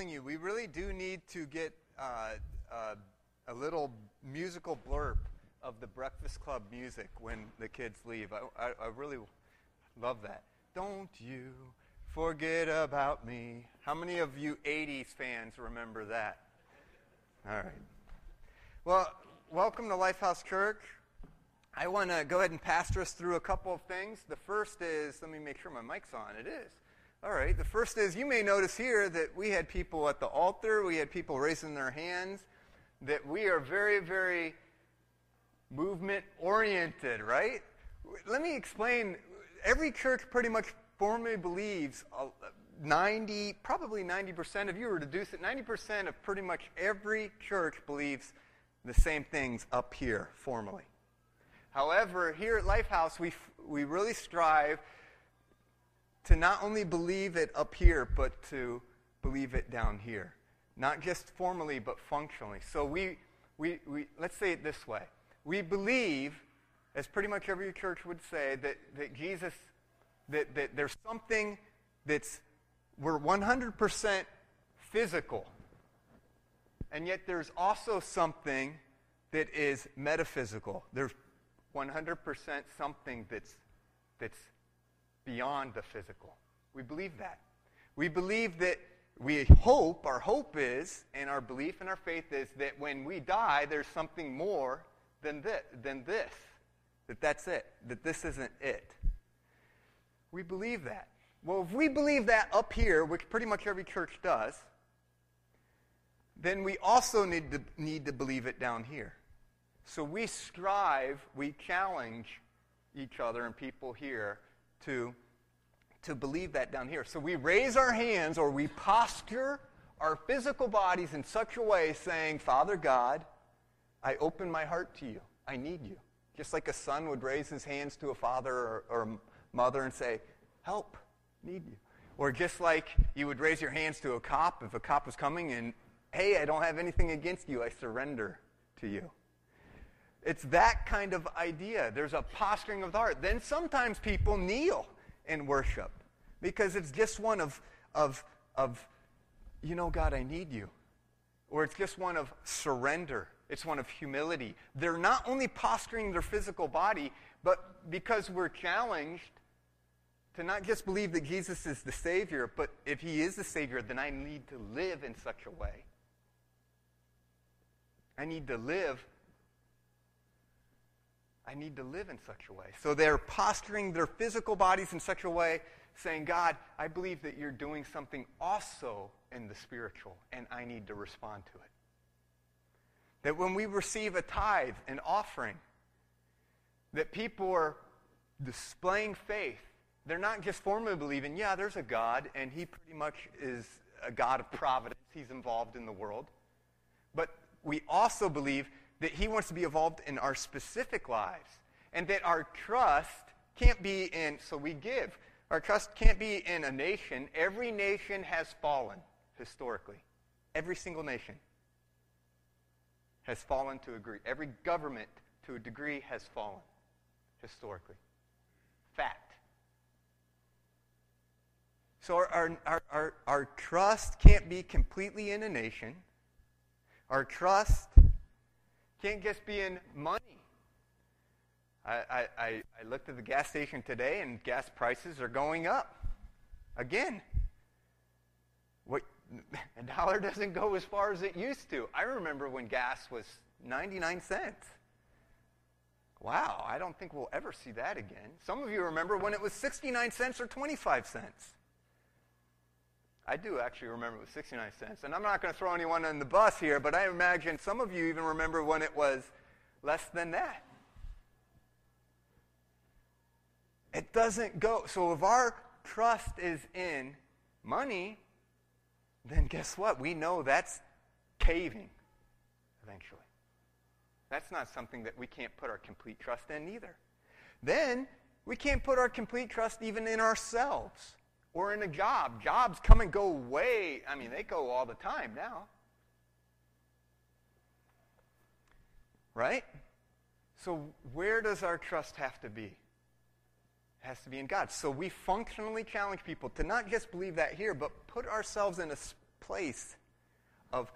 telling you, we really do need to get uh, uh, a little musical blurb of the Breakfast Club music when the kids leave. I, I, I really love that. Don't you forget about me. How many of you 80s fans remember that? All right. Well, welcome to Lifehouse Church. I want to go ahead and pastor us through a couple of things. The first is, let me make sure my mic's on. It is. All right. The first is, you may notice here that we had people at the altar, we had people raising their hands, that we are very, very movement oriented, right? Let me explain. Every church pretty much formally believes 90, probably 90%, if you were to reduce it, 90% of pretty much every church believes the same things up here formally. However, here at Lifehouse, we, we really strive to not only believe it up here, but to believe it down here. Not just formally, but functionally. So we, we, we let's say it this way. We believe, as pretty much every church would say, that, that Jesus that, that there's something that's, we're 100% physical. And yet there's also something that is metaphysical. There's 100% something that's, that's beyond the physical. We believe that. We believe that we hope, our hope is, and our belief and our faith is that when we die, there's something more than this, than this. That that's it. That this isn't it. We believe that. Well, if we believe that up here, which pretty much every church does, then we also need to, need to believe it down here. So we strive, we challenge each other and people here to, to believe that down here. So we raise our hands or we posture our physical bodies in such a way saying, Father God, I open my heart to you. I need you. Just like a son would raise his hands to a father or, or mother and say, Help, need you. Or just like you would raise your hands to a cop if a cop was coming and, Hey, I don't have anything against you, I surrender to you. It's that kind of idea. There's a posturing of the heart. Then sometimes people kneel in worship because it's just one of, of, of you know, God, I need you. Or it's just one of surrender. It's one of humility. They're not only posturing their physical body, but because we're challenged to not just believe that Jesus is the Savior, but if He is the Savior, then I need to live in such a way. I need to live. I need to live in such a way. So they're posturing their physical bodies in such a way, saying, God, I believe that you're doing something also in the spiritual, and I need to respond to it. That when we receive a tithe, an offering, that people are displaying faith they're not just formally believing, yeah, there's a God, and he pretty much is a God of providence. He's involved in the world. But we also believe that he wants to be involved in our specific lives, and that our trust can't be in, so we give. Our trust can't be in a nation. Every nation has fallen historically. Every single nation has fallen to a degree. Every government to a degree has fallen historically. Fact. So our, our, our, our, trust can't be completely in a nation. Our trust can't just be in money. I, I, I looked at the gas station today, and gas prices are going up. Again, what, a dollar doesn't go as far as it used to. I remember when gas was 99 cents. Wow, I don't think we'll ever see that again. Some of you remember when it was 69 cents or 25 cents. I do actually remember it was 69 cents. And I'm not going to throw anyone on the bus here, but I imagine some of you even remember when it was less than that. It doesn't go. So if our trust is in money, then guess what? We know that's caving eventually. That's not something that we can't put our complete trust in either. Then we can't put our complete trust even in ourselves or in a job. Jobs come and go way, I mean, they go all the time now. Right? So, where does our trust have to be? It has to be in God. So, we functionally challenge people to not just believe that here, but put ourselves in a place of,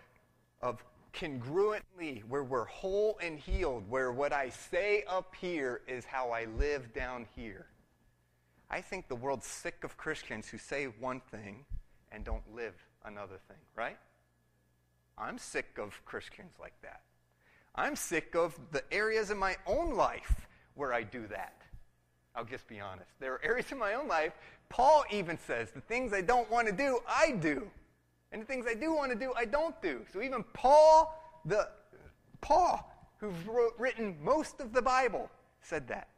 of congruently, where we're whole and healed, where what I say up here is how I live down here. I think the world's sick of Christians who say one thing and don't live another thing, right? I'm sick of Christians like that. I'm sick of the areas in my own life where I do that. I'll just be honest. There are areas in my own life, Paul even says, the things I don't want to do, I do. And the things I do want to do, I don't do. So even Paul, the Paul, who's written most of the Bible, said that.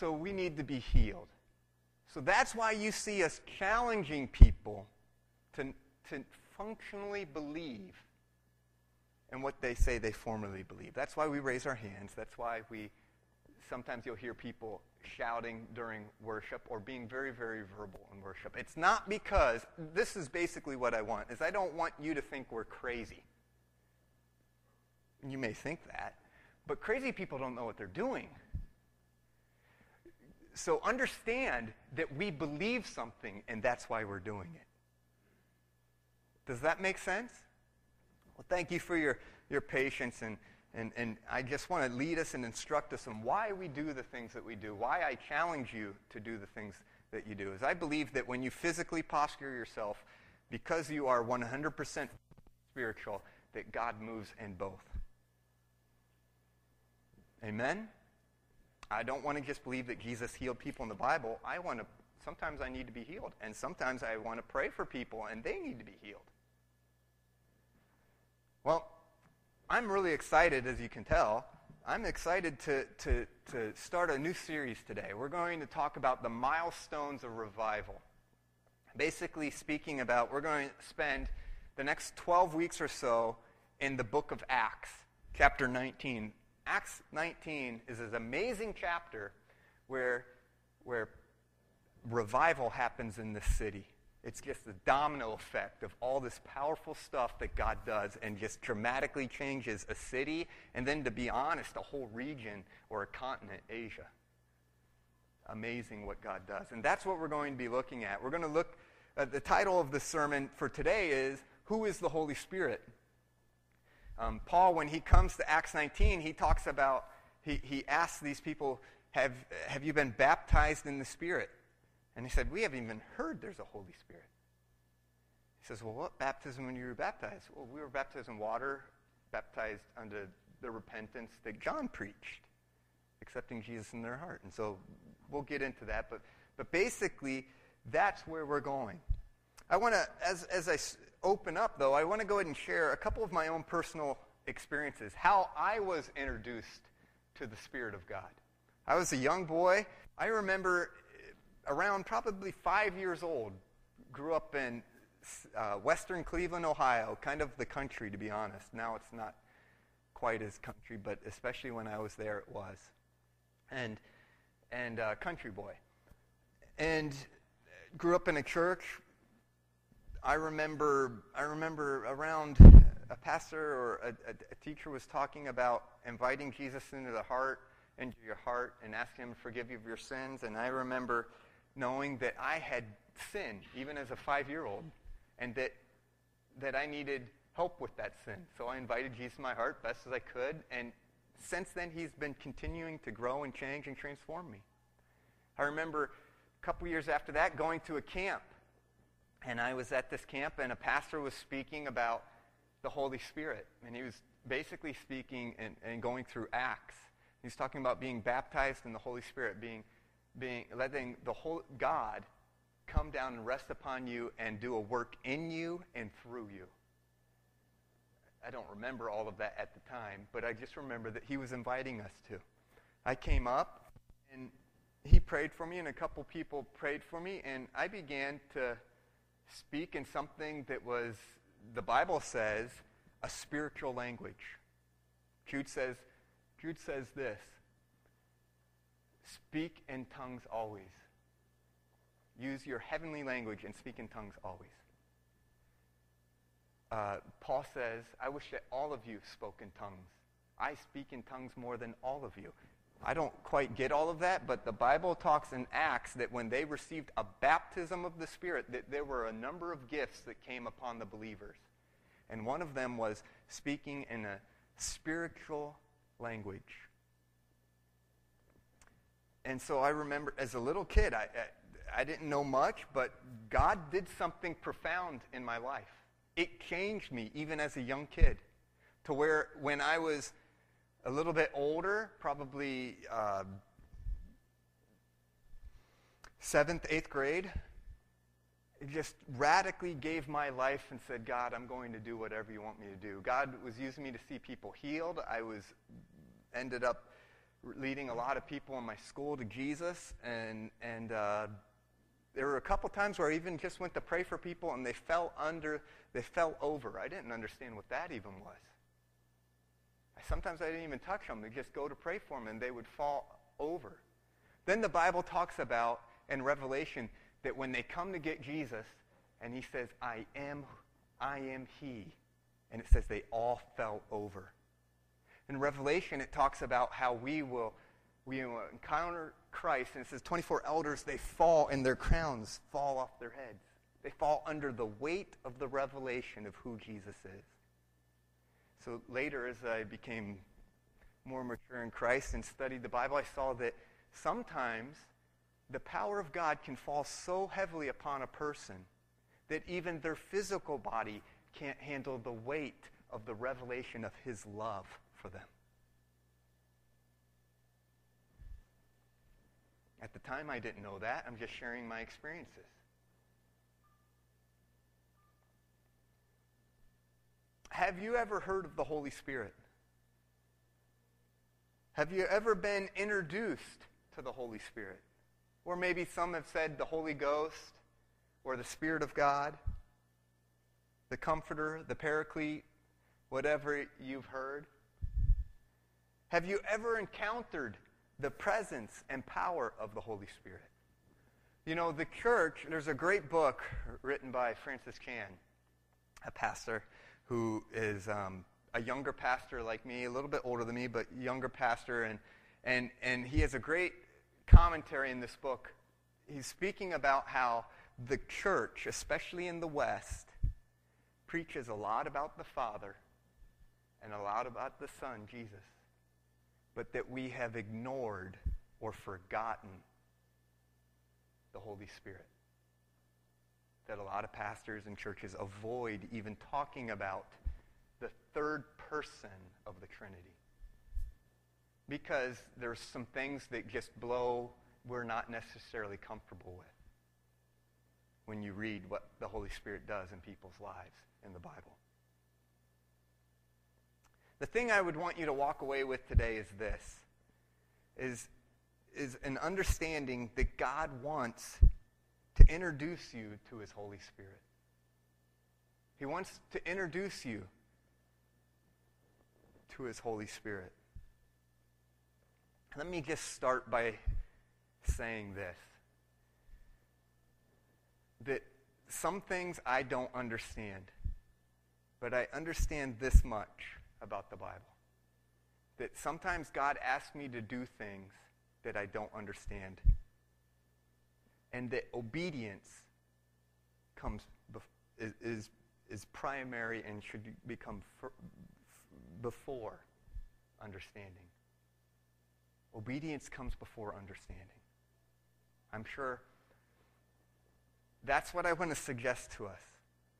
So we need to be healed. So that's why you see us challenging people to, to functionally believe in what they say they formerly believe. That's why we raise our hands. That's why we sometimes you'll hear people shouting during worship or being very very verbal in worship. It's not because this is basically what I want. Is I don't want you to think we're crazy. You may think that, but crazy people don't know what they're doing. So understand that we believe something and that's why we're doing it. Does that make sense? Well, thank you for your, your patience, and, and, and I just want to lead us and instruct us on why we do the things that we do, why I challenge you to do the things that you do. Is I believe that when you physically posture yourself, because you are 100% spiritual, that God moves in both. Amen? I don't want to just believe that Jesus healed people in the Bible. I want to, sometimes I need to be healed. And sometimes I want to pray for people and they need to be healed. Well, I'm really excited, as you can tell. I'm excited to, to, to start a new series today. We're going to talk about the milestones of revival. Basically, speaking about, we're going to spend the next 12 weeks or so in the book of Acts, chapter 19. Acts 19 is this amazing chapter where, where revival happens in the city. It's just the domino effect of all this powerful stuff that God does and just dramatically changes a city and then, to be honest, a whole region or a continent, Asia. Amazing what God does. And that's what we're going to be looking at. We're going to look at the title of the sermon for today is Who is the Holy Spirit? Um, Paul, when he comes to Acts 19, he talks about, he, he asks these people, have, have you been baptized in the Spirit? And he said, We haven't even heard there's a Holy Spirit. He says, Well, what baptism when you were baptized? Well, we were baptized in water, baptized under the repentance that John preached, accepting Jesus in their heart. And so we'll get into that. But, but basically, that's where we're going. I want to, as, as I open up, though, I want to go ahead and share a couple of my own personal experiences, how I was introduced to the Spirit of God. I was a young boy. I remember around probably five years old, grew up in uh, western Cleveland, Ohio, kind of the country, to be honest. Now it's not quite as country, but especially when I was there, it was. And, and uh, country boy. And grew up in a church. I remember, I remember around a pastor or a, a, a teacher was talking about inviting Jesus into the heart, into your heart, and asking him to forgive you of your sins. And I remember knowing that I had sinned, even as a five year old, and that, that I needed help with that sin. So I invited Jesus in my heart best as I could, and since then, he's been continuing to grow and change and transform me. I remember a couple years after that going to a camp, and I was at this camp, and a pastor was speaking about the Holy Spirit, and he was basically speaking and, and going through Acts. He's talking about being baptized in the Holy Spirit, being being letting the whole God come down and rest upon you and do a work in you and through you. I don't remember all of that at the time, but I just remember that he was inviting us to. I came up and he prayed for me, and a couple people prayed for me, and I began to speak in something that was, the Bible says, a spiritual language. Jude says, Jude says this Speak in tongues always. Use your heavenly language and speak in tongues always. Uh, Paul says, I wish that all of you spoke in tongues. I speak in tongues more than all of you. I don't quite get all of that, but the Bible talks in Acts that when they received a baptism of the Spirit, that there were a number of gifts that came upon the believers. And one of them was speaking in a spiritual language. And so I remember as a little kid, I, I, I didn't know much, but God did something profound in my life. It changed me even as a young kid to where when I was a little bit older, probably uh, seventh, eighth grade, just radically gave my life and said, God, I'm going to do whatever you want me to do. God was using me to see people healed. I was ended up leading a lot of people in my school to Jesus, and and uh, there were a couple times where I even just went to pray for people, and they fell under, they fell over. I didn't understand what that even was. Sometimes I didn't even touch them. They just go to pray for them, and they would fall over. Then the Bible talks about in Revelation that when they come to get Jesus, and he says, "I am, I am He," and it says they all fell over. In Revelation, it talks about how we will we will encounter Christ, and it says 24 elders they fall, and their crowns fall off their heads. They fall under the weight of the revelation of who Jesus is. So later, as I became more mature in Christ and studied the Bible, I saw that sometimes the power of God can fall so heavily upon a person that even their physical body can't handle the weight of the revelation of His love for them. At the time, I didn't know that. I'm just sharing my experiences. Have you ever heard of the Holy Spirit? Have you ever been introduced to the Holy Spirit? Or maybe some have said the Holy Ghost or the Spirit of God, the Comforter, the Paraclete, whatever you've heard. Have you ever encountered the presence and power of the Holy Spirit? You know, the church, there's a great book written by Francis Chan, a pastor who is um, a younger pastor like me, a little bit older than me, but younger pastor, and, and, and he has a great commentary in this book. He's speaking about how the church, especially in the West, preaches a lot about the Father and a lot about the Son, Jesus, but that we have ignored or forgotten the Holy Spirit that a lot of pastors and churches avoid even talking about the third person of the Trinity. Because there's some things that just blow, we're not necessarily comfortable with when you read what the Holy Spirit does in people's lives in the Bible. The thing I would want you to walk away with today is this is, is an understanding that God wants to introduce you to his Holy Spirit. He wants to introduce you to his Holy Spirit. Let me just start by saying this that some things I don't understand, but I understand this much about the Bible. That sometimes God asks me to do things that I don't understand and that obedience comes is, is, is primary and should become before understanding. Obedience comes before understanding. I'm sure that's what I want to suggest to us.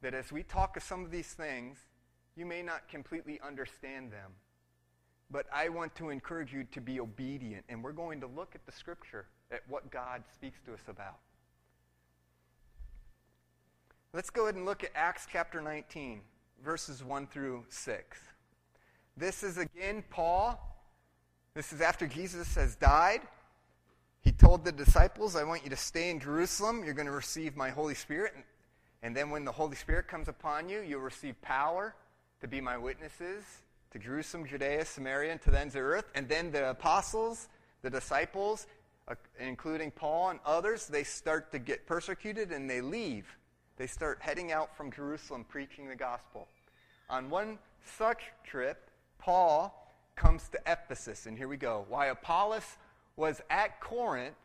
That as we talk of some of these things, you may not completely understand them. But I want to encourage you to be obedient. And we're going to look at the scripture at what God speaks to us about. Let's go ahead and look at Acts chapter 19, verses 1 through 6. This is again Paul. This is after Jesus has died. He told the disciples, I want you to stay in Jerusalem. You're going to receive my Holy Spirit. And then when the Holy Spirit comes upon you, you'll receive power to be my witnesses to Jerusalem, Judea, Samaria, and to the ends of the earth. And then the apostles, the disciples, uh, including Paul and others, they start to get persecuted and they leave. They start heading out from Jerusalem preaching the gospel. On one such trip, Paul comes to Ephesus. And here we go. Why Apollos was at Corinth,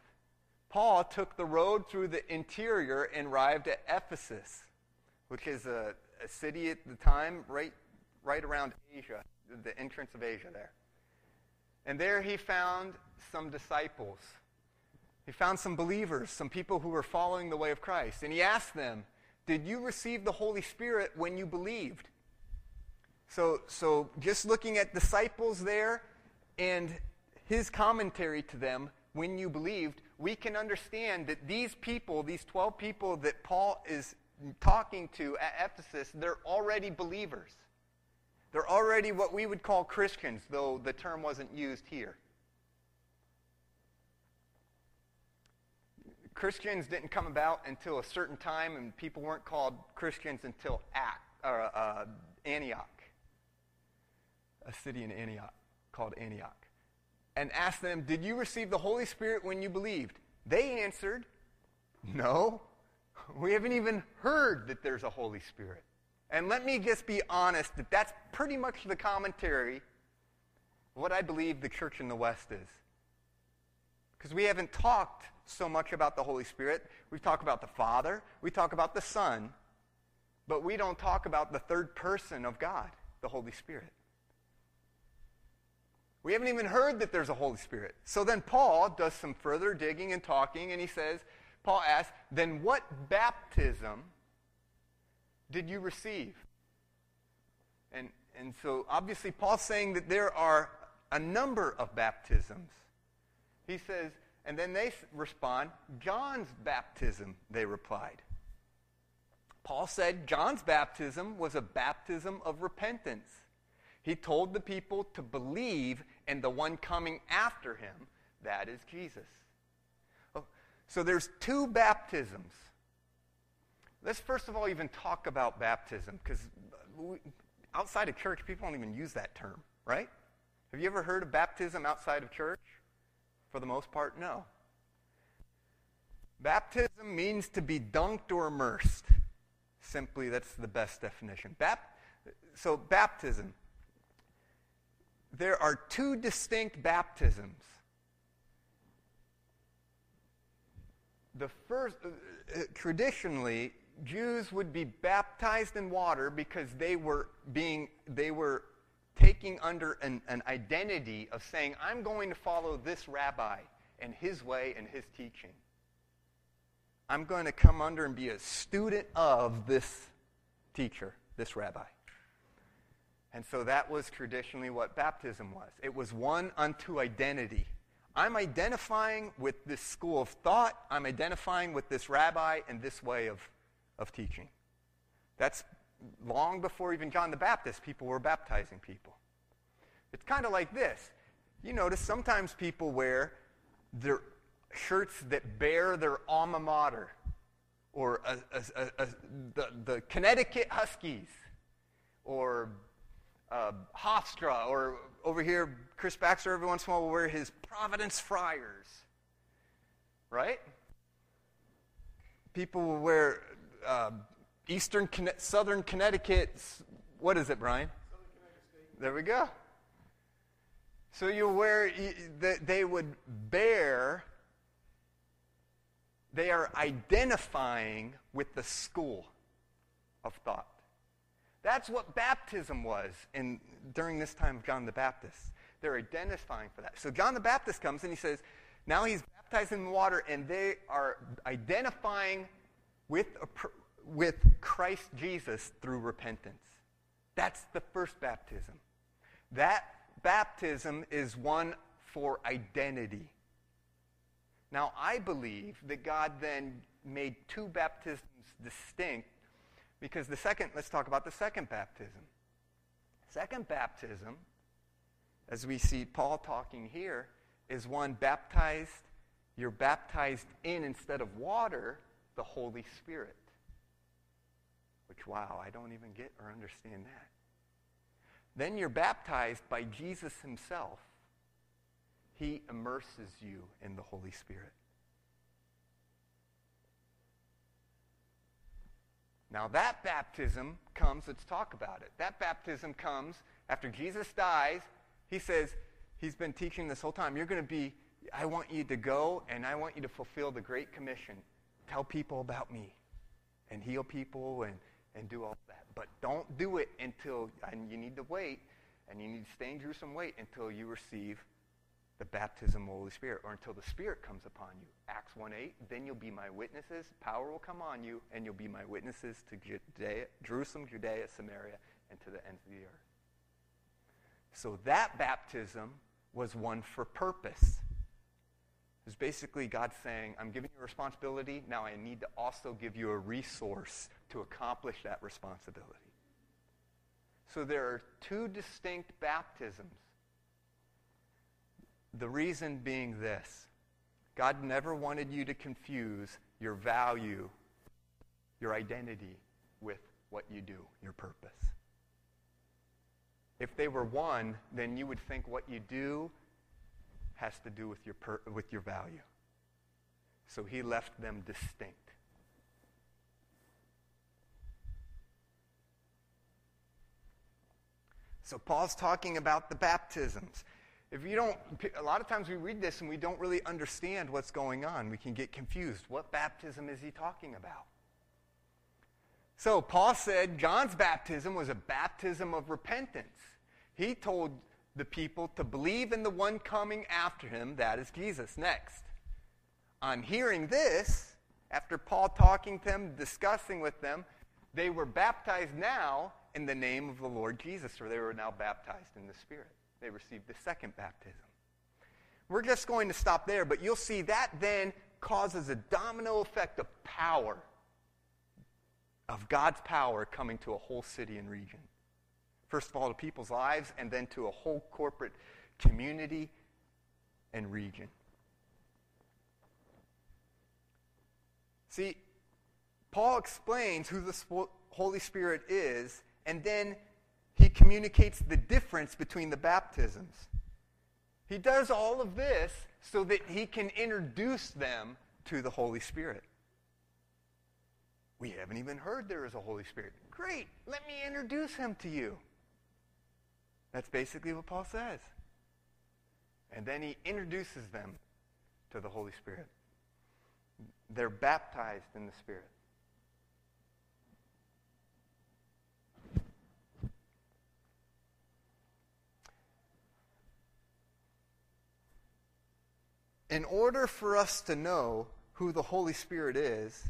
Paul took the road through the interior and arrived at Ephesus, which is a, a city at the time right, right around Asia, the entrance of Asia there. And there he found some disciples. He found some believers, some people who were following the way of Christ. And he asked them, Did you receive the Holy Spirit when you believed? So, so just looking at disciples there and his commentary to them when you believed, we can understand that these people, these 12 people that Paul is talking to at Ephesus, they're already believers. They're already what we would call Christians, though the term wasn't used here. Christians didn't come about until a certain time, and people weren't called Christians until or, uh, Antioch, a city in Antioch called Antioch and asked them, Did you receive the Holy Spirit when you believed? They answered, No. We haven't even heard that there's a Holy Spirit. And let me just be honest that that's pretty much the commentary what I believe the church in the West is. Because we haven't talked so much about the Holy Spirit. We talk about the Father, we talk about the Son, but we don't talk about the third person of God, the Holy Spirit. We haven't even heard that there's a Holy Spirit. So then Paul does some further digging and talking, and he says, Paul asks, then what baptism did you receive? And, and so obviously Paul's saying that there are a number of baptisms. He says, and then they respond, John's baptism, they replied. Paul said John's baptism was a baptism of repentance. He told the people to believe in the one coming after him, that is Jesus. Oh, so there's two baptisms. Let's first of all even talk about baptism, because outside of church, people don't even use that term, right? Have you ever heard of baptism outside of church? For the most part, no. Baptism means to be dunked or immersed. Simply, that's the best definition. Bap- so, baptism there are two distinct baptisms. The first, uh, traditionally, Jews would be baptized in water because they were being, they were taking under an, an identity of saying, I'm going to follow this rabbi and his way and his teaching. I'm going to come under and be a student of this teacher, this rabbi. And so that was traditionally what baptism was it was one unto identity. I'm identifying with this school of thought, I'm identifying with this rabbi and this way of, of teaching. That's long before even John the Baptist, people were baptizing people. It's kind of like this. You notice sometimes people wear their shirts that bear their alma mater or a, a, a, the, the Connecticut Huskies or uh, Hofstra, or over here, Chris Baxter every once in a while will wear his Providence Friars. Right? People will wear uh, Eastern, Southern Connecticut. What is it, Brian? There we go. So you wear, they would bear, they are identifying with the school of thought. That's what baptism was in, during this time of John the Baptist. They're identifying for that. So John the Baptist comes and he says, now he's baptized in the water, and they are identifying with, with Christ Jesus through repentance. That's the first baptism. That baptism is one for identity. Now, I believe that God then made two baptisms distinct because the second, let's talk about the second baptism. Second baptism, as we see Paul talking here, is one baptized, you're baptized in instead of water, the Holy Spirit. Which, wow, I don't even get or understand that. Then you're baptized by Jesus himself. He immerses you in the Holy Spirit. Now, that baptism comes, let's talk about it. That baptism comes after Jesus dies, He says, He's been teaching this whole time. You're going to be, I want you to go and I want you to fulfill the Great Commission. Tell people about me and heal people and, and do all that. But don't do it until, and you need to wait, and you need to stay in Jerusalem, wait until you receive the baptism of the Holy Spirit, or until the Spirit comes upon you. Acts 1 8, then you'll be my witnesses. Power will come on you, and you'll be my witnesses to Judea, Jerusalem, Judea, Samaria, and to the ends of the earth. So that baptism was one for purpose. Was basically God saying, I'm giving you a responsibility, now I need to also give you a resource to accomplish that responsibility. So there are two distinct baptisms the reason being this God never wanted you to confuse your value, your identity, with what you do, your purpose. If they were one, then you would think what you do has to do with your, per- with your value. So he left them distinct. So Paul's talking about the baptisms. If you don't, a lot of times we read this and we don't really understand what's going on. We can get confused. What baptism is he talking about? So Paul said John's baptism was a baptism of repentance. He told the people to believe in the one coming after him, that is Jesus. Next. On hearing this, after Paul talking to them, discussing with them, they were baptized now in the name of the Lord Jesus, or they were now baptized in the Spirit they received the second baptism. We're just going to stop there, but you'll see that then causes a domino effect of power, of God's power coming to a whole city and region. First of all, to people's lives, and then to a whole corporate community and region. See, Paul explains who the Holy Spirit is, and then he communicates the difference between the baptisms. He does all of this so that he can introduce them to the Holy Spirit. We haven't even heard there is a Holy Spirit. Great, let me introduce him to you. That's basically what Paul says. And then he introduces them to the Holy Spirit. They're baptized in the Spirit. in order for us to know who the Holy Spirit is,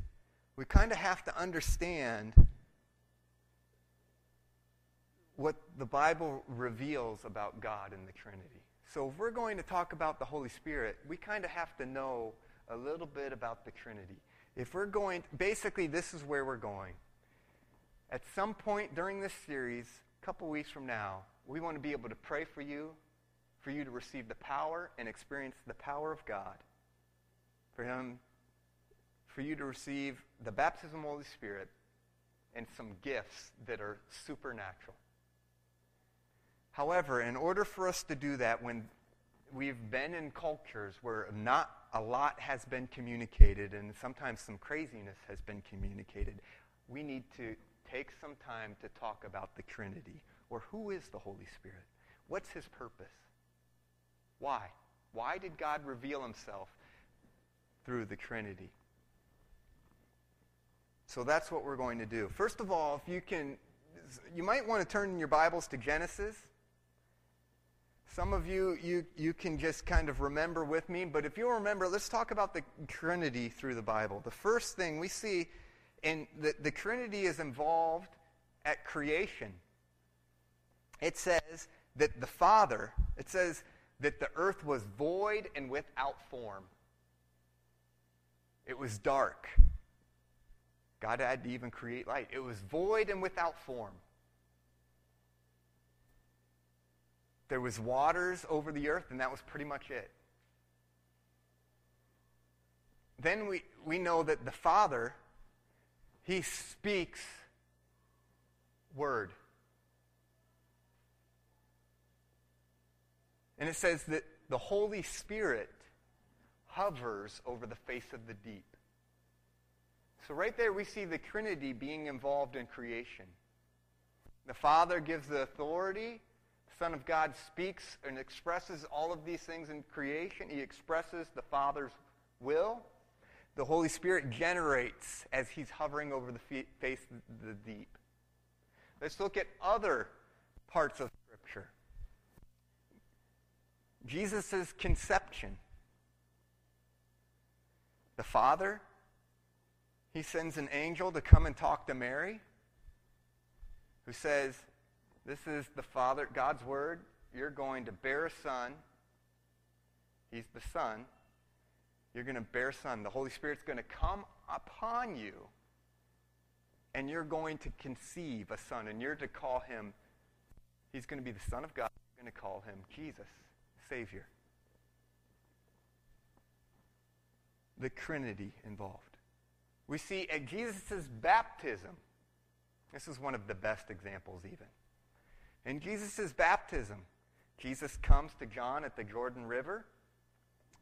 we kind of have to understand what the Bible reveals about God and the Trinity. So if we're going to talk about the Holy Spirit, we kind of have to know a little bit about the Trinity. If we're going, basically, this is where we're going. At some point during this series, a couple weeks from now, we want to be able to pray for you for you to receive the power and experience the power of God. For him, for you to receive the baptism of the Holy Spirit and some gifts that are supernatural. However, in order for us to do that, when we've been in cultures where not a lot has been communicated and sometimes some craziness has been communicated, we need to take some time to talk about the Trinity, or who is the Holy Spirit? What's his purpose? Why? Why did God reveal himself through the Trinity? So that's what we're going to do. First of all, if you can, you might want to turn your Bibles to Genesis. Some of you, you, you can just kind of remember with me, but if you'll remember, let's talk about the Trinity through the Bible. The first thing we see in the, the Trinity is involved at creation. It says that the Father, it says that the earth was void and without form. It was dark. God had to even create light. It was void and without form. There was waters over the earth, and that was pretty much it. Then we, we know that the Father, He speaks word. And it says that the Holy Spirit hovers over the face of the deep. So, right there, we see the Trinity being involved in creation. The Father gives the authority, Son of God speaks and expresses all of these things in creation. He expresses the Father's will. The Holy Spirit generates as he's hovering over the face of the deep. Let's look at other parts of Scripture. Jesus' conception. The Father, he sends an angel to come and talk to Mary, who says, This is the Father, God's Word. You're going to bear a son. He's the Son. You're going to bear a son. The Holy Spirit's going to come upon you, and you're going to conceive a son, and you're to call him, he's going to be the Son of God. You're going to call him Jesus, Savior. The Trinity involved. We see at Jesus' baptism, this is one of the best examples, even. In Jesus' baptism, Jesus comes to John at the Jordan River,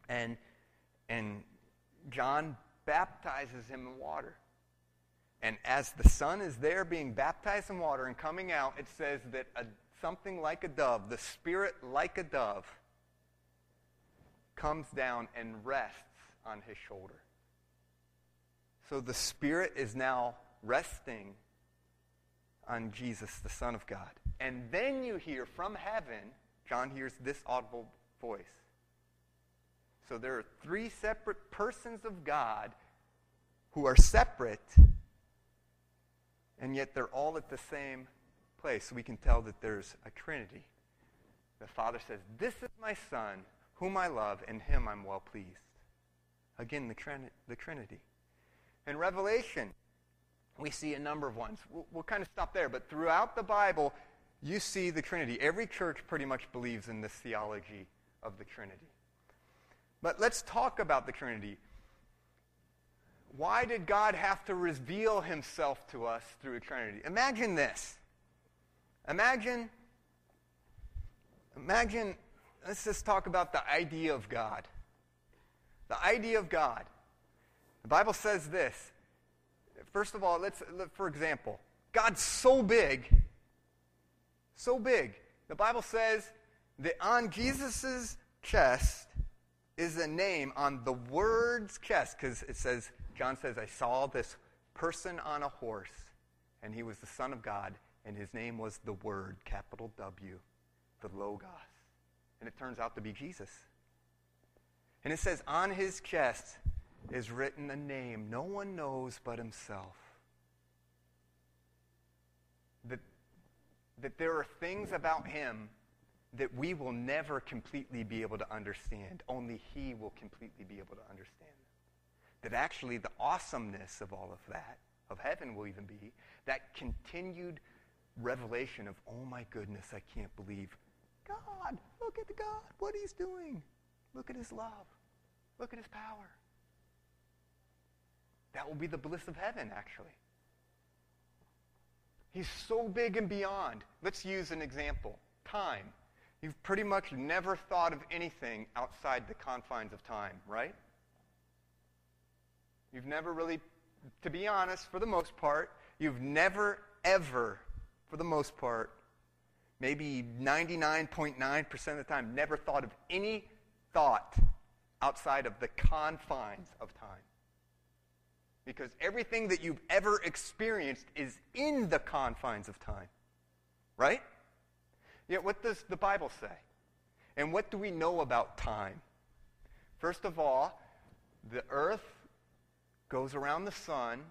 and, and John baptizes him in water. And as the Son is there being baptized in water and coming out, it says that a, something like a dove, the Spirit like a dove, comes down and rests on his shoulder. So the Spirit is now resting on Jesus, the Son of God. And then you hear from heaven, John hears this audible voice. So there are three separate persons of God who are separate, and yet they're all at the same place. We can tell that there's a Trinity. The Father says, This is my Son, whom I love, and him I'm well pleased. Again, the, Trin- the Trinity. In Revelation, we see a number of ones. We'll, we'll, kind of stop there, but throughout the Bible, you see the Trinity. Every church pretty much believes in this theology of the Trinity. But let's talk about the Trinity. Why did God have to reveal himself to us through a Trinity? Imagine this. Imagine, imagine, let's just talk about the idea of God. The idea of God. The Bible says this. First of all, let's, for example, God's so big, so big. The Bible says that on Jesus' chest is a name on the word's chest, because it says, John says, I saw this person on a horse, and he was the Son of God, and his name was the Word, capital W, the Logos. And it turns out to be Jesus. And it says, on his chest is written a name no one knows but himself. That, that there are things about him that we will never completely be able to understand. Only he will completely be able to understand That actually the awesomeness of all of that, of heaven will even be, that continued revelation of, oh my goodness, I can't believe God, look at God, what he's doing. Look at his love. Look at his power. That will be the bliss of heaven, actually. He's so big and beyond. Let's use an example time. You've pretty much never thought of anything outside the confines of time, right? You've never really, to be honest, for the most part, you've never, ever, for the most part, maybe 99.9% of the time, never thought of any thought outside of the confines of time. Because everything that you've ever experienced is in the confines of time. Right? Yet, what does the Bible say? And what do we know about time? First of all, the earth goes around the sun,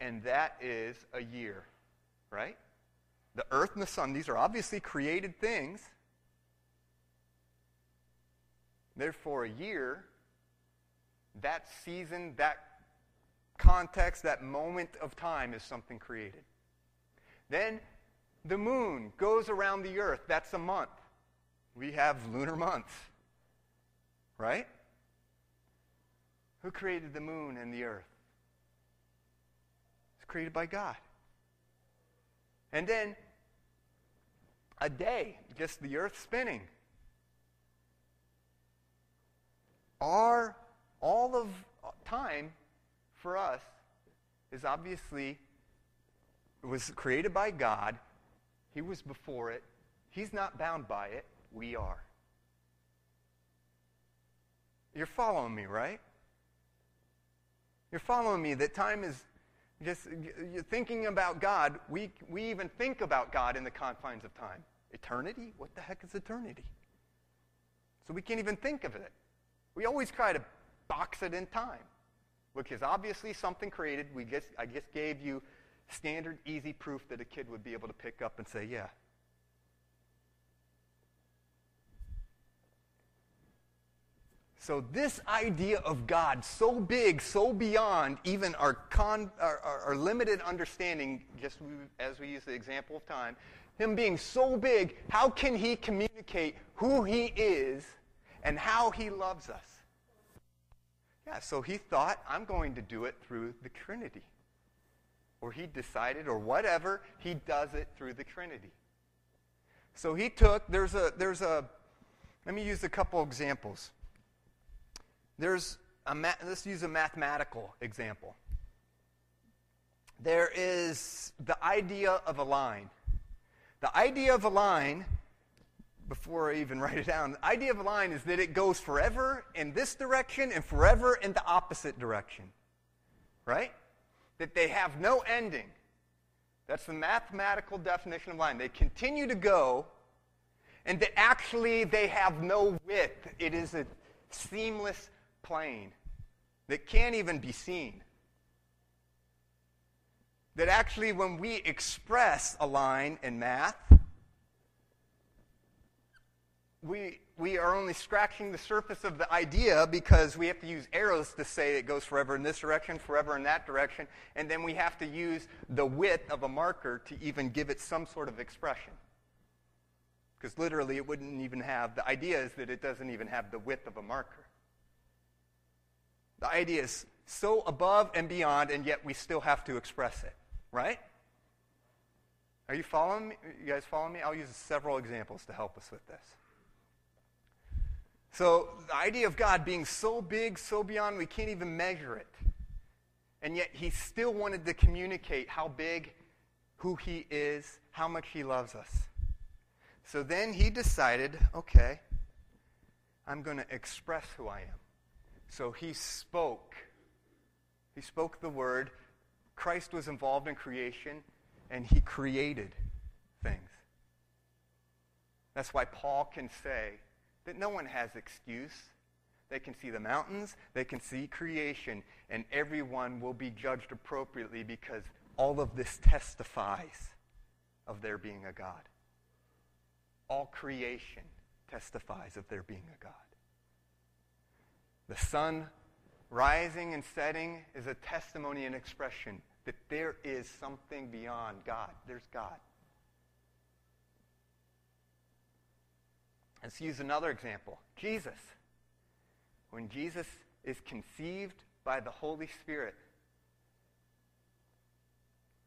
and that is a year. Right? The earth and the sun, these are obviously created things. Therefore, a year, that season, that context, that moment of time is something created. Then the moon goes around the earth. That's a month. We have lunar months. Right? Who created the moon and the earth? It's created by God. And then a day, just the earth spinning. Our all of time for us is obviously was created by God. He was before it. He's not bound by it. We are. You're following me, right? You're following me that time is just you're thinking about God. We, we even think about God in the confines of time. Eternity? What the heck is eternity? So we can't even think of it. We always try to box it in time, which is obviously something created. We just, I just gave you standard, easy proof that a kid would be able to pick up and say, yeah. So, this idea of God, so big, so beyond even our, con, our, our, our limited understanding, just as we use the example of time, Him being so big, how can He communicate who He is and how He loves us? Yeah, so He thought, I'm going to do it through the Trinity or he decided, or whatever, he does it through the Trinity. So he took, there's a, there's a, let me use a couple examples. There's a, let's use a mathematical example. There is the idea of a line. The idea of a line, before I even write it down, the idea of a line is that it goes forever in this direction and forever in the opposite direction. Right? that they have no ending. That's the mathematical definition of line. They continue to go, and that actually they have no width. It is a seamless plane that can't even be seen. That actually, when we express a line in math, we, we are only scratching the surface of the idea because we have to use arrows to say it goes forever in this direction, forever in that direction, and then we have to use the width of a marker to even give it some sort of expression. Because literally, it wouldn't even have, the idea is that it doesn't even have the width of a marker. The idea is so above and beyond, and yet we still have to express it, right? Are you following me? You guys following me? I'll use several examples to help us with this. So the idea of God being so big, so beyond, we can't even measure it. And yet he still wanted to communicate how big, who he is, how much he loves us. So then he decided, okay, I'm going to express who I am. So he spoke. He spoke the word. Christ was involved in creation, and he created things. That's why Paul can say, that no one has excuse. They can see the mountains, they can see creation, and everyone will be judged appropriately because all of this testifies of there being a God. All creation testifies of there being a God. The sun rising and setting is a testimony and expression that there is something beyond God. There's God. Let's use another example Jesus. When Jesus is conceived by the Holy Spirit,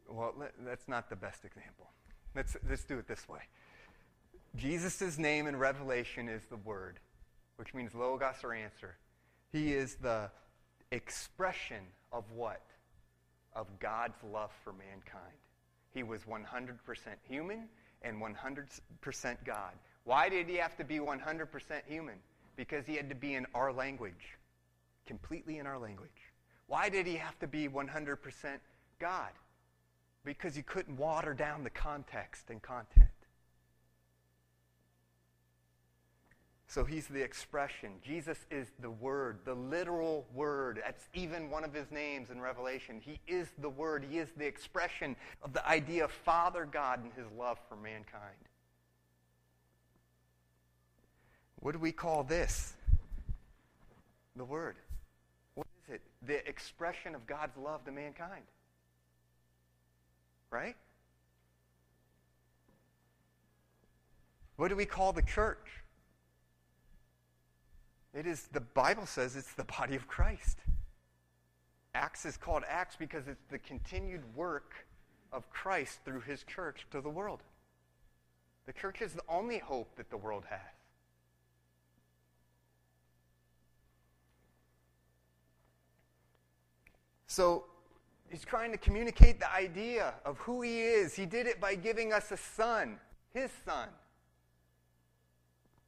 well, that's not the best example. Let's, let's do it this way. Jesus' name in Revelation is the Word, which means logos or answer. He is the expression of what? Of God's love for mankind. He was 100% human and 100% God. Why did he have to be 100% human? Because he had to be in our language, completely in our language. Why did he have to be 100% God? Because he couldn't water down the context and content. So he's the expression. Jesus is the Word, the literal Word. That's even one of his names in Revelation. He is the Word. He is the expression of the idea of Father God and his love for mankind. What do we call this? The Word. What is it? The expression of God's love to mankind. Right? What do we call the church? It is, the Bible says it's the body of Christ. Acts is called Acts because it's the continued work of Christ through his church to the world. The church is the only hope that the world has. So he's trying to communicate the idea of who he is. He did it by giving us a son, his son,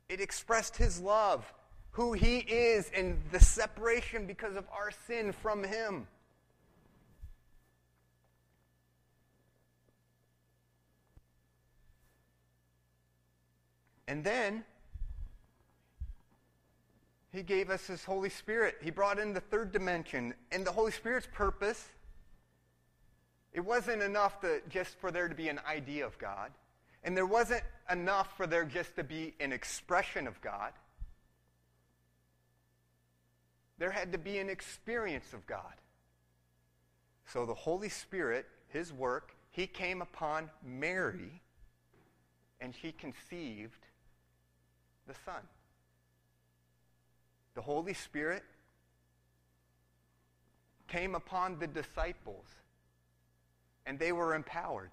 It expressed his love, who he is, and the separation because of our sin from him. And then he gave us his Holy Spirit. He brought in the third dimension. And the Holy Spirit's purpose, it wasn't enough to, just for there to be an idea of God. And there wasn't enough for there just to be an expression of God. There had to be an experience of God. So the Holy Spirit, his work, he came upon Mary, and she conceived the Son. The Holy Spirit came upon the disciples, and they were empowered.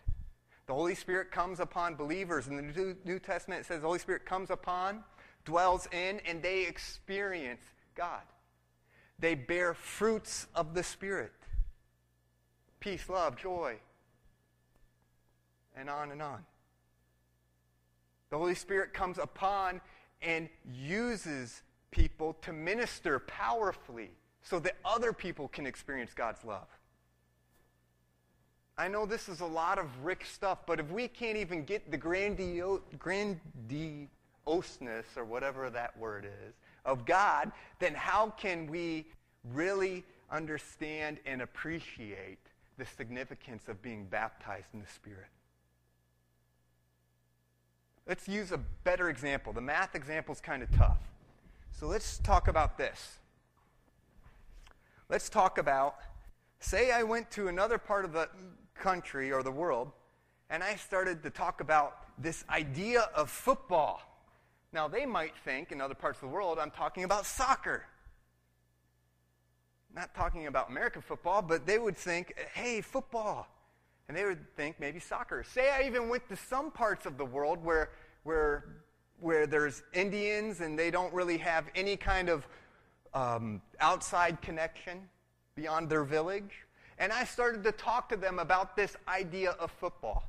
The Holy Spirit comes upon believers. In the New Testament, it says the Holy Spirit comes upon, dwells in, and they experience God. They bear fruits of the Spirit peace, love, joy, and on and on. The Holy Spirit comes upon and uses people to minister powerfully so that other people can experience God's love. I know this is a lot of rich stuff, but if we can't even get the grandio- grandiosness, or whatever that word is, of God, then how can we really understand and appreciate the significance of being baptized in the Spirit? Let's use a better example. The math example is kind of tough. So let's talk about this. Let's talk about say I went to another part of the country or the world and I started to talk about this idea of football. Now, they might think in other parts of the world I'm talking about soccer. Not talking about American football, but they would think, hey, football. And they would think maybe soccer. Say I even went to some parts of the world where, where where there's Indians and they don't really have any kind of um, outside connection beyond their village. And I started to talk to them about this idea of football.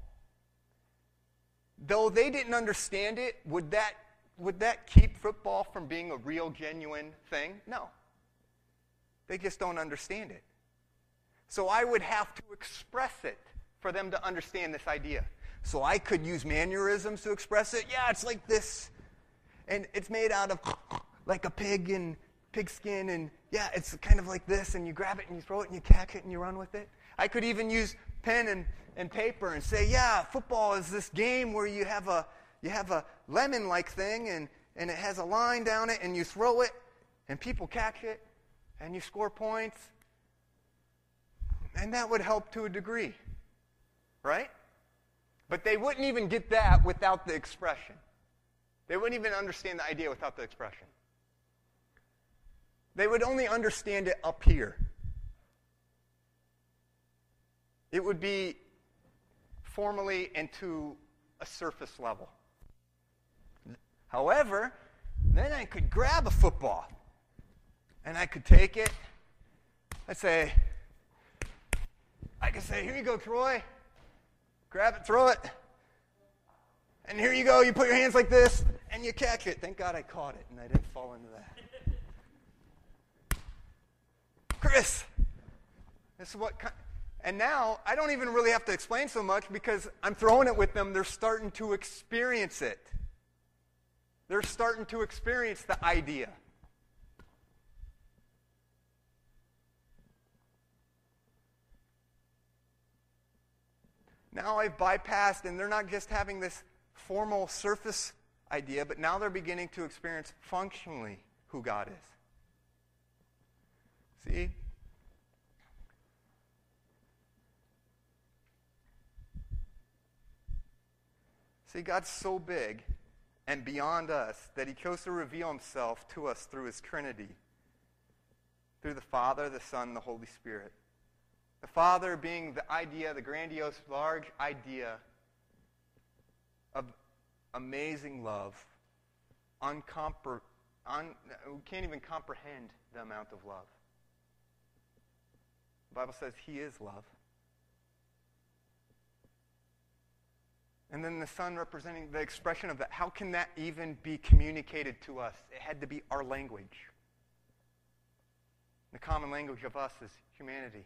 Though they didn't understand it, would that, would that keep football from being a real, genuine thing? No. They just don't understand it. So I would have to express it for them to understand this idea. So I could use mannerisms to express it. Yeah, it's like this. And it's made out of like a pig and pigskin. And yeah, it's kind of like this. And you grab it and you throw it and you catch it and you run with it. I could even use pen and, and paper and say, yeah, football is this game where you have a, you have a lemon like thing and, and it has a line down it and you throw it and people catch it and you score points. And that would help to a degree, right? But they wouldn't even get that without the expression. They wouldn't even understand the idea without the expression. They would only understand it up here. It would be formally and to a surface level. However, then I could grab a football and I could take it. I'd say, I could say, here you go, Troy. Grab it, throw it. And here you go. You put your hands like this and you catch it. Thank God I caught it and I didn't fall into that. Chris, this is what. And now I don't even really have to explain so much because I'm throwing it with them. They're starting to experience it. They're starting to experience the idea. Now I've bypassed, and they're not just having this formal surface idea, but now they're beginning to experience functionally who God is. See? See, God's so big and beyond us that he chose to reveal himself to us through his Trinity, through the Father, the Son, the Holy Spirit. The Father being the idea, the grandiose, large idea of amazing love. Uncompre- un- we can't even comprehend the amount of love. The Bible says He is love. And then the Son representing the expression of that. How can that even be communicated to us? It had to be our language. The common language of us is humanity.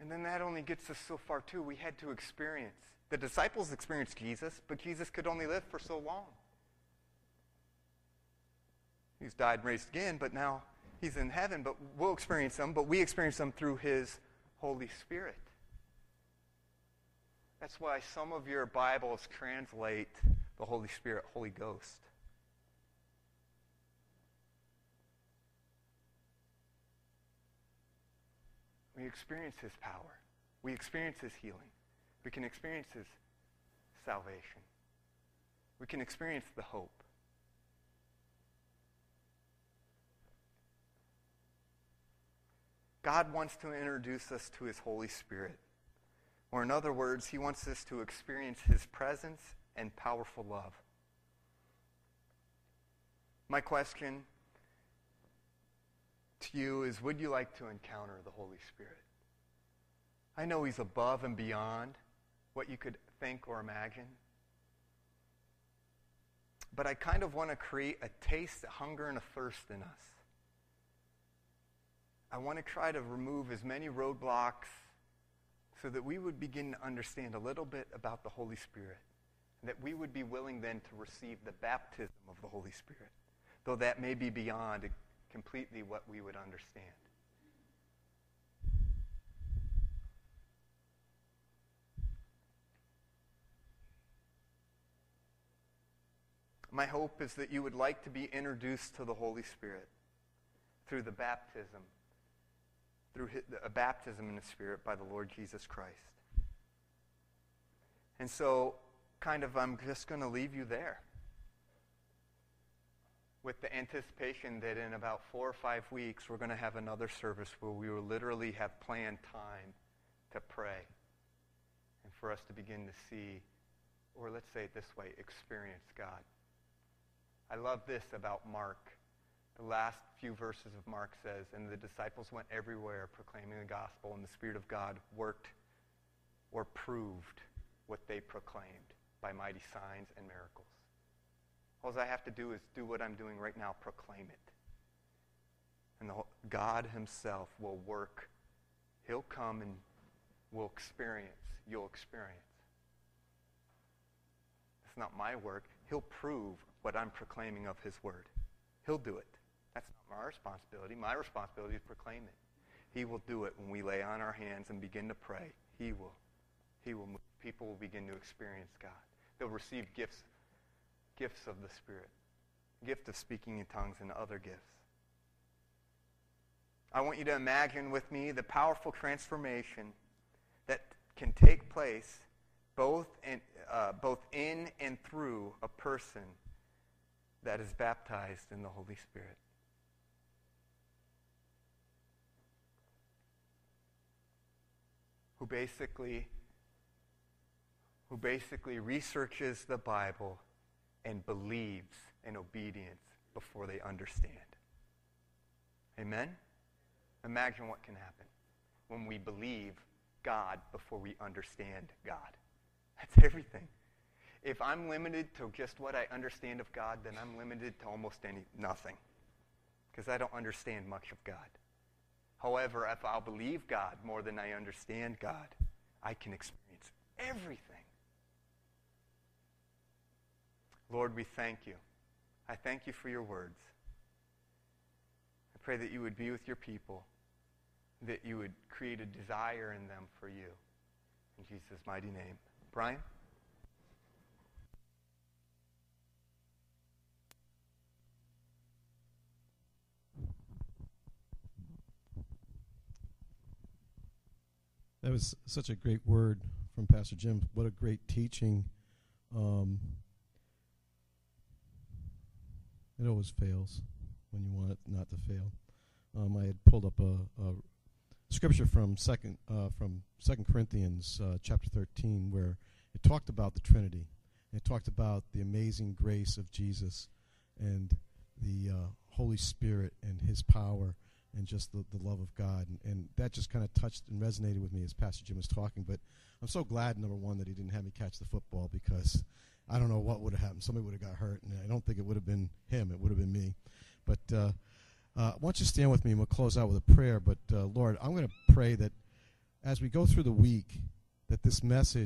And then that only gets us so far, too. We had to experience. The disciples experienced Jesus, but Jesus could only live for so long. He's died and raised again, but now he's in heaven, but we'll experience them, but we experience them through his Holy Spirit. That's why some of your Bibles translate the Holy Spirit, Holy Ghost. We experience his power. We experience his healing. We can experience his salvation. We can experience the hope. God wants to introduce us to his Holy Spirit. Or, in other words, he wants us to experience his presence and powerful love. My question to you is Would you like to encounter the Holy Spirit? I know he's above and beyond what you could think or imagine. But I kind of want to create a taste, a hunger, and a thirst in us. I want to try to remove as many roadblocks so that we would begin to understand a little bit about the Holy Spirit. And that we would be willing then to receive the baptism of the Holy Spirit, though that may be beyond completely what we would understand. My hope is that you would like to be introduced to the Holy Spirit through the baptism through a baptism in the Spirit by the Lord Jesus Christ. And so, kind of, I'm just going to leave you there with the anticipation that in about four or five weeks, we're going to have another service where we will literally have planned time to pray and for us to begin to see, or let's say it this way, experience God. I love this about Mark. The last few verses of Mark says, And the disciples went everywhere proclaiming the gospel, and the Spirit of God worked or proved what they proclaimed by mighty signs and miracles. All I have to do is do what I'm doing right now, proclaim it. And the, God Himself will work. He'll come and will experience. You'll experience. It's not my work. He'll prove what I'm proclaiming of His word. He'll do it. That's not my responsibility. My responsibility is proclaim it. He will do it when we lay on our hands and begin to pray. He will. He will move. People will begin to experience God. They'll receive gifts, gifts of the Spirit, gift of speaking in tongues and other gifts. I want you to imagine with me the powerful transformation that can take place both in, uh, both in and through a person that is baptized in the Holy Spirit. who basically who basically researches the Bible and believes in obedience before they understand. Amen? Imagine what can happen when we believe God before we understand God. That's everything. If I'm limited to just what I understand of God, then I'm limited to almost any nothing because I don't understand much of God. However, if I'll believe God more than I understand God, I can experience everything. Lord, we thank you. I thank you for your words. I pray that you would be with your people, that you would create a desire in them for you. In Jesus' mighty name. Brian? That was such a great word from Pastor Jim. What a great teaching. Um, it always fails when you want it not to fail. Um, I had pulled up a, a scripture from second uh, from Second Corinthians uh, chapter thirteen, where it talked about the Trinity. It talked about the amazing grace of Jesus and the uh, Holy Spirit and His power and just the, the love of God. And, and that just kind of touched and resonated with me as Pastor Jim was talking. But I'm so glad, number one, that he didn't have me catch the football because I don't know what would have happened. Somebody would have got hurt, and I don't think it would have been him. It would have been me. But uh, uh, why don't you stand with me and we'll close out with a prayer. But uh, Lord, I'm going to pray that as we go through the week, that this message